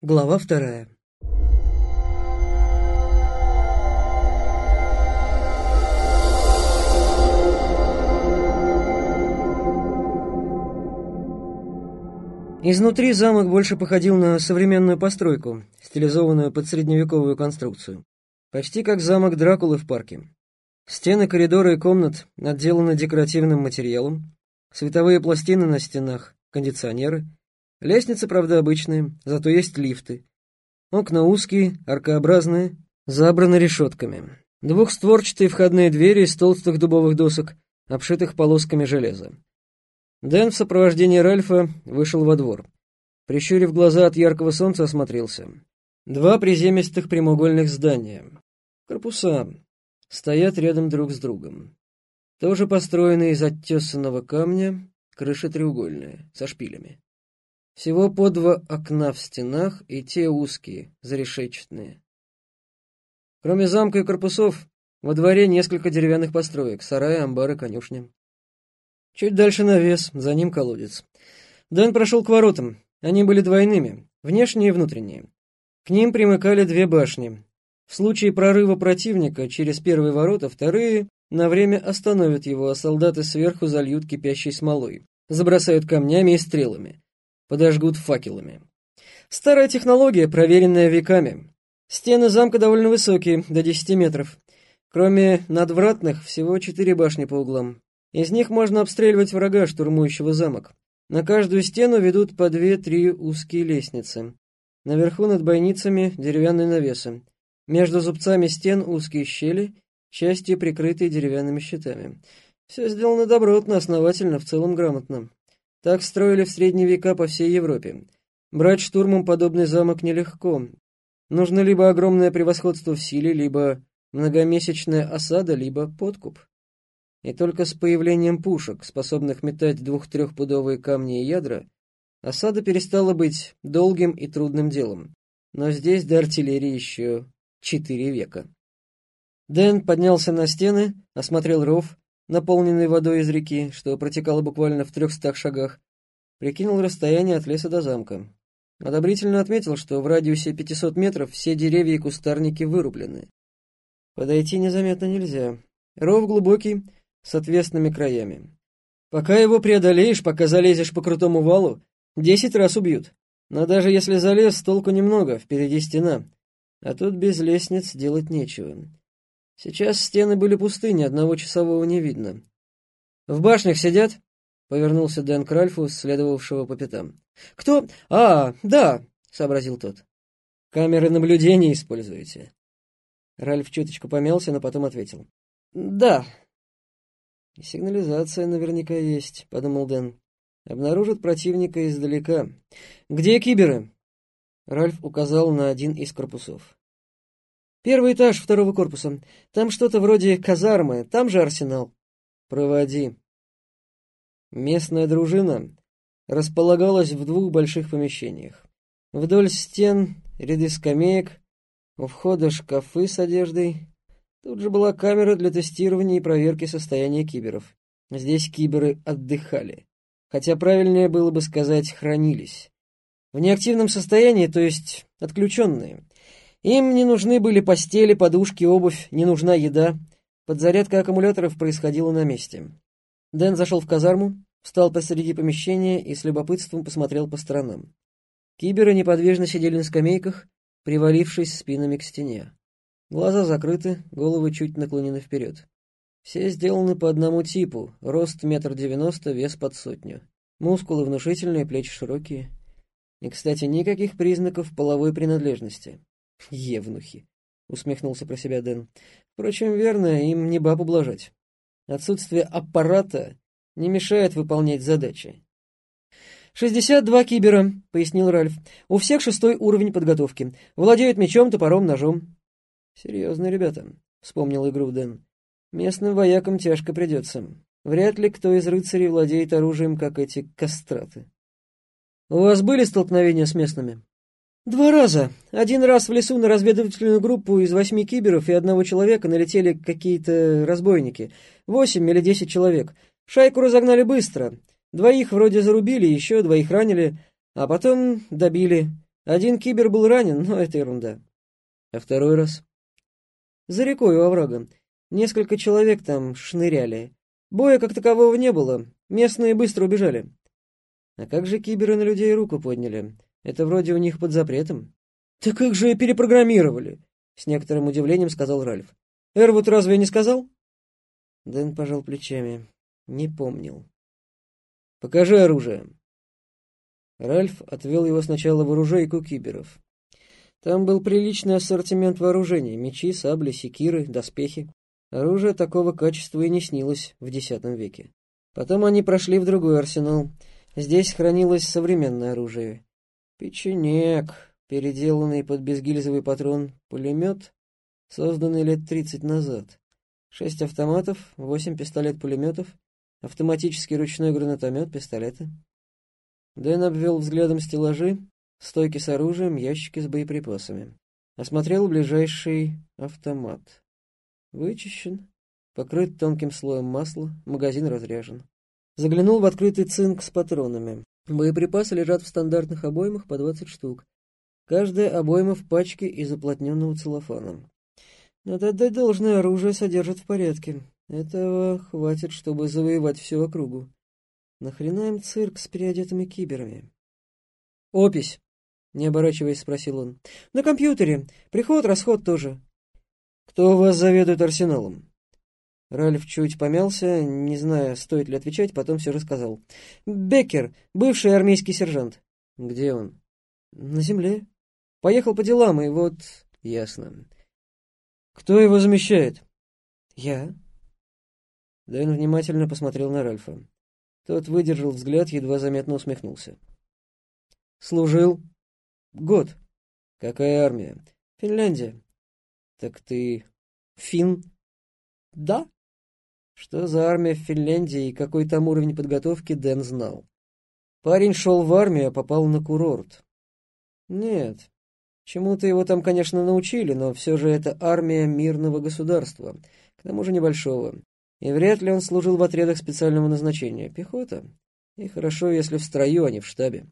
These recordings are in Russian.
Глава вторая. Изнутри замок больше походил на современную постройку, стилизованную под средневековую конструкцию. Почти как замок Дракулы в парке. Стены, коридоры и комнат отделаны декоративным материалом, световые пластины на стенах, кондиционеры. Лестницы, правда, обычные, зато есть лифты. Окна узкие, аркообразные, забраны решетками. Двухстворчатые входные двери из толстых дубовых досок, обшитых полосками железа. Дэн в сопровождении Ральфа вышел во двор. Прищурив глаза от яркого солнца, осмотрелся. Два приземистых прямоугольных здания. Корпуса стоят рядом друг с другом. Тоже построены из оттесанного камня, крыша треугольная, со шпилями. Всего по два окна в стенах, и те узкие, зарешеченные. Кроме замка и корпусов, во дворе несколько деревянных построек, сараи, амбары, конюшни. Чуть дальше навес, за ним колодец. Дэн прошел к воротам. Они были двойными, внешние и внутренние. К ним примыкали две башни. В случае прорыва противника через первые ворота вторые на время остановят его, а солдаты сверху зальют кипящей смолой, забросают камнями и стрелами, подожгут факелами. Старая технология, проверенная веками. Стены замка довольно высокие, до 10 метров. Кроме надвратных, всего четыре башни по углам. Из них можно обстреливать врага, штурмующего замок. На каждую стену ведут по две-три узкие лестницы. Наверху над бойницами деревянные навесы. Между зубцами стен узкие щели, частью прикрытые деревянными щитами. Все сделано добротно, основательно, в целом грамотно. Так строили в средние века по всей Европе. Брать штурмом подобный замок нелегко. Нужно либо огромное превосходство в силе, либо многомесячная осада, либо подкуп. И только с появлением пушек, способных метать двух-трехпудовые камни и ядра, осада перестала быть долгим и трудным делом. Но здесь до артиллерии еще четыре века. Дэн поднялся на стены, осмотрел ров, наполненный водой из реки, что протекало буквально в трехстах шагах, прикинул расстояние от леса до замка. Одобрительно отметил, что в радиусе 500 метров все деревья и кустарники вырублены. Подойти незаметно нельзя. Ров глубокий, с отвесными краями. Пока его преодолеешь, пока залезешь по крутому валу, десять раз убьют. Но даже если залез, толку немного, впереди стена. А тут без лестниц делать нечего. Сейчас стены были пусты, ни одного часового не видно. «В башнях сидят?» — повернулся Дэн к Ральфу, следовавшего по пятам. «Кто? А, да!» — сообразил тот. «Камеры наблюдения используете?» Ральф чуточку помялся, но потом ответил. «Да, сигнализация наверняка есть, подумал Дэн. Обнаружат противника издалека. Где киберы? Ральф указал на один из корпусов. Первый этаж второго корпуса. Там что-то вроде казармы, там же арсенал. Проводи. Местная дружина располагалась в двух больших помещениях. Вдоль стен ряды скамеек, у входа шкафы с одеждой, Тут же была камера для тестирования и проверки состояния киберов. Здесь киберы отдыхали. Хотя правильнее было бы сказать «хранились». В неактивном состоянии, то есть отключенные. Им не нужны были постели, подушки, обувь, не нужна еда. Подзарядка аккумуляторов происходила на месте. Дэн зашел в казарму, встал посреди помещения и с любопытством посмотрел по сторонам. Киберы неподвижно сидели на скамейках, привалившись спинами к стене. Глаза закрыты, головы чуть наклонены вперед. Все сделаны по одному типу, рост метр девяносто, вес под сотню. Мускулы внушительные, плечи широкие. И, кстати, никаких признаков половой принадлежности. Евнухи, усмехнулся про себя Дэн. Впрочем, верно, им не баб ублажать. Отсутствие аппарата не мешает выполнять задачи. «Шестьдесят два кибера», — пояснил Ральф. «У всех шестой уровень подготовки. Владеют мечом, топором, ножом. «Серьезно, ребята», — вспомнил игру Дэн. «Местным воякам тяжко придется. Вряд ли кто из рыцарей владеет оружием, как эти кастраты». «У вас были столкновения с местными?» «Два раза. Один раз в лесу на разведывательную группу из восьми киберов и одного человека налетели какие-то разбойники. Восемь или десять человек. Шайку разогнали быстро. Двоих вроде зарубили, еще двоих ранили, а потом добили. Один кибер был ранен, но это ерунда. А второй раз? За рекой у оврага. Несколько человек там шныряли. Боя как такового не было. Местные быстро убежали. А как же киберы на людей руку подняли? Это вроде у них под запретом. Так их же перепрограммировали, с некоторым удивлением сказал Ральф. Эрвуд разве не сказал? Дэн пожал плечами. Не помнил. Покажи оружие. Ральф отвел его сначала в оружейку киберов. Там был приличный ассортимент вооружений — мечи, сабли, секиры, доспехи. Оружие такого качества и не снилось в X веке. Потом они прошли в другой арсенал. Здесь хранилось современное оружие. Печенек, переделанный под безгильзовый патрон пулемет, созданный лет 30 назад. Шесть автоматов, восемь пистолет-пулеметов, автоматический ручной гранатомет, пистолеты. Дэн обвел взглядом стеллажи, стойки с оружием, ящики с боеприпасами. Осмотрел ближайший автомат. Вычищен, покрыт тонким слоем масла, магазин разряжен. Заглянул в открытый цинк с патронами. Боеприпасы лежат в стандартных обоймах по 20 штук. Каждая обойма в пачке из уплотненного целлофана. Надо отдать должное, оружие содержит в порядке. Этого хватит, чтобы завоевать всю округу. Нахрена им цирк с переодетыми киберами? «Опись!» — не оборачиваясь, спросил он. «На компьютере. Приход, расход тоже». «Кто вас заведует арсеналом?» Ральф чуть помялся, не зная, стоит ли отвечать, потом все рассказал. «Беккер, бывший армейский сержант». «Где он?» «На земле. Поехал по делам, и вот...» «Ясно. Кто его замещает?» «Я». Дэн внимательно посмотрел на Ральфа. Тот выдержал взгляд, едва заметно усмехнулся. «Служил?» «Год». «Какая армия?» «Финляндия». «Так ты фин?» «Да». Что за армия в Финляндии и какой там уровень подготовки, Дэн знал. Парень шел в армию, а попал на курорт. Нет, чему-то его там, конечно, научили, но все же это армия мирного государства, к тому же небольшого. И вряд ли он служил в отрядах специального назначения. Пехота. И хорошо, если в строю, а не в штабе.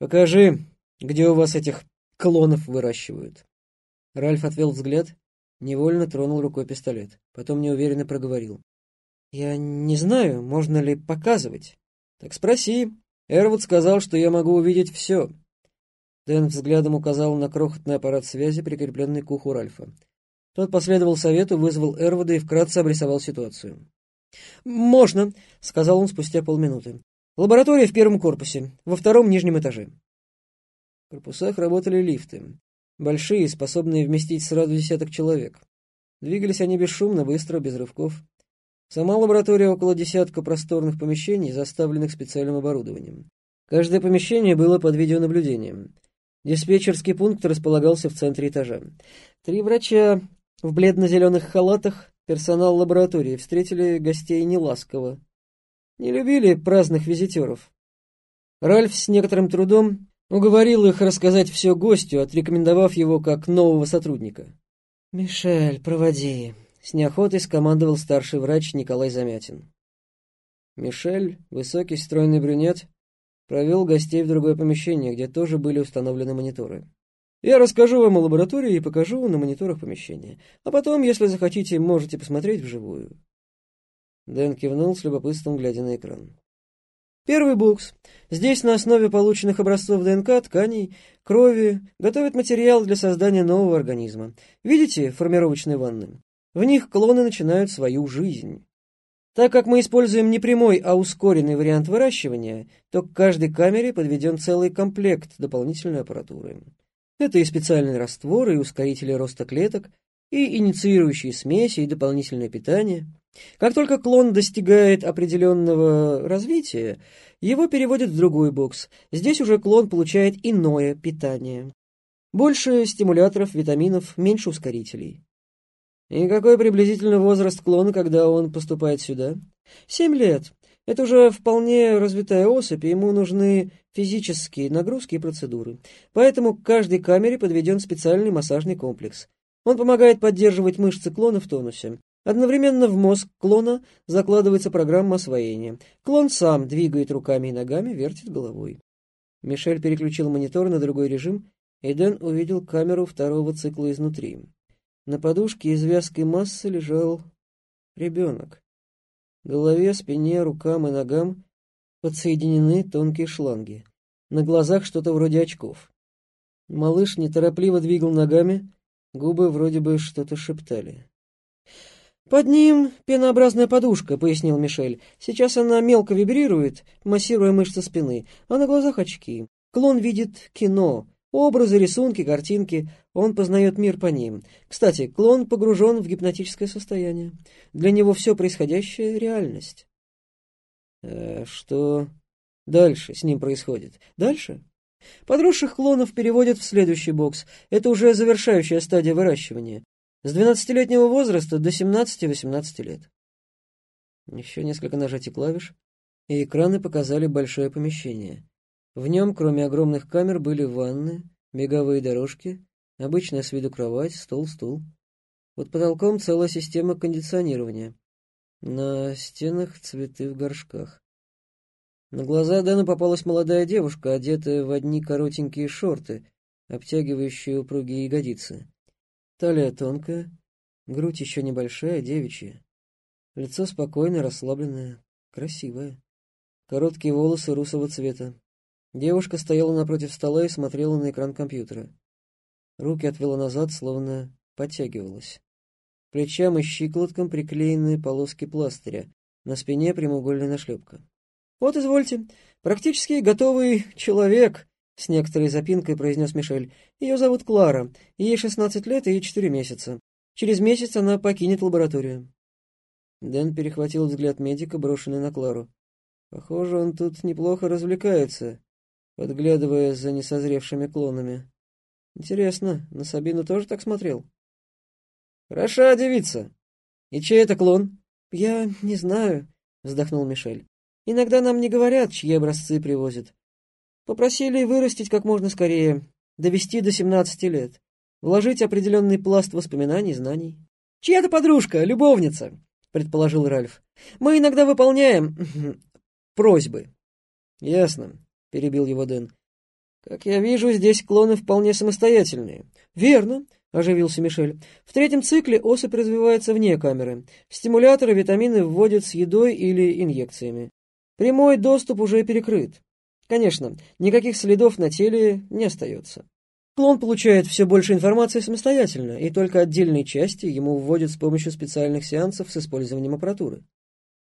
Покажи, где у вас этих клонов выращивают. Ральф отвел взгляд, невольно тронул рукой пистолет. Потом неуверенно проговорил. Я не знаю, можно ли показывать. Так спроси. Эрвуд сказал, что я могу увидеть все. Дэн взглядом указал на крохотный аппарат связи, прикрепленный к уху Ральфа. Тот последовал совету, вызвал Эрвуда и вкратце обрисовал ситуацию. «Можно», — сказал он спустя полминуты. «Лаборатория в первом корпусе, во втором нижнем этаже». В корпусах работали лифты. Большие, способные вместить сразу десяток человек. Двигались они бесшумно, быстро, без рывков. Сама лаборатория около десятка просторных помещений, заставленных специальным оборудованием. Каждое помещение было под видеонаблюдением. Диспетчерский пункт располагался в центре этажа. Три врача в бледно-зеленых халатах персонал лаборатории встретили гостей неласково. Не любили праздных визитеров. Ральф с некоторым трудом уговорил их рассказать все гостю, отрекомендовав его как нового сотрудника. «Мишель, проводи», — с неохотой скомандовал старший врач Николай Замятин. Мишель, высокий стройный брюнет, провел гостей в другое помещение, где тоже были установлены мониторы. Я расскажу вам о лаборатории и покажу на мониторах помещения. А потом, если захотите, можете посмотреть вживую». Дэн кивнул с любопытством, глядя на экран. Первый бокс. Здесь на основе полученных образцов ДНК, тканей, крови готовят материал для создания нового организма. Видите формировочные ванны? В них клоны начинают свою жизнь. Так как мы используем не прямой, а ускоренный вариант выращивания, то к каждой камере подведен целый комплект дополнительной аппаратуры. Это и специальные растворы, и ускорители роста клеток, и инициирующие смеси, и дополнительное питание. Как только клон достигает определенного развития, его переводят в другой бокс. Здесь уже клон получает иное питание. Больше стимуляторов, витаминов, меньше ускорителей. И какой приблизительно возраст клона, когда он поступает сюда? Семь лет. Это уже вполне развитая особь, и ему нужны физические нагрузки и процедуры. Поэтому к каждой камере подведен специальный массажный комплекс. Он помогает поддерживать мышцы клона в тонусе. Одновременно в мозг клона закладывается программа освоения. Клон сам двигает руками и ногами, вертит головой. Мишель переключил монитор на другой режим, и Дэн увидел камеру второго цикла изнутри. На подушке из вязкой массы лежал ребенок. Голове, спине, рукам и ногам подсоединены тонкие шланги. На глазах что-то вроде очков. Малыш неторопливо двигал ногами, губы вроде бы что-то шептали. «Под ним пенообразная подушка», — пояснил Мишель. «Сейчас она мелко вибрирует, массируя мышцы спины, а на глазах очки. Клон видит кино, образы, рисунки, картинки. Он познает мир по ним. Кстати, клон погружен в гипнотическое состояние. Для него все происходящее — реальность». «Э, «Что дальше с ним происходит?» «Дальше?» Подросших клонов переводят в следующий бокс. Это уже завершающая стадия выращивания. С 12-летнего возраста до 17-18 лет. Еще несколько нажатий клавиш, и экраны показали большое помещение. В нем, кроме огромных камер, были ванны, беговые дорожки, обычная с виду кровать, стол, стул. Под потолком целая система кондиционирования. На стенах цветы в горшках. На глаза Дэну попалась молодая девушка, одетая в одни коротенькие шорты, обтягивающие упругие ягодицы. Талия тонкая, грудь еще небольшая, девичья. Лицо спокойное, расслабленное, красивое. Короткие волосы русого цвета. Девушка стояла напротив стола и смотрела на экран компьютера. Руки отвела назад, словно подтягивалась. плечам и щиколоткам приклеены полоски пластыря, на спине прямоугольная нашлепка. «Вот, извольте, практически готовый человек», — с некоторой запинкой произнес Мишель. «Ее зовут Клара, ей шестнадцать лет и четыре месяца. Через месяц она покинет лабораторию». Дэн перехватил взгляд медика, брошенный на Клару. «Похоже, он тут неплохо развлекается, подглядывая за несозревшими клонами. Интересно, на Сабину тоже так смотрел?» «Хороша девица. И чей это клон?» «Я не знаю», — вздохнул Мишель. Иногда нам не говорят, чьи образцы привозят. Попросили вырастить как можно скорее, довести до 17 лет, вложить определенный пласт воспоминаний, знаний. «Чья-то подружка, любовница», — предположил Ральф. «Мы иногда выполняем просьбы». «Ясно», — перебил его Дэн. «Как я вижу, здесь клоны вполне самостоятельные». «Верно», — оживился Мишель. «В третьем цикле особь развивается вне камеры. Стимуляторы, витамины вводят с едой или инъекциями. Прямой доступ уже перекрыт. Конечно, никаких следов на теле не остается. Клон получает все больше информации самостоятельно, и только отдельные части ему вводят с помощью специальных сеансов с использованием аппаратуры.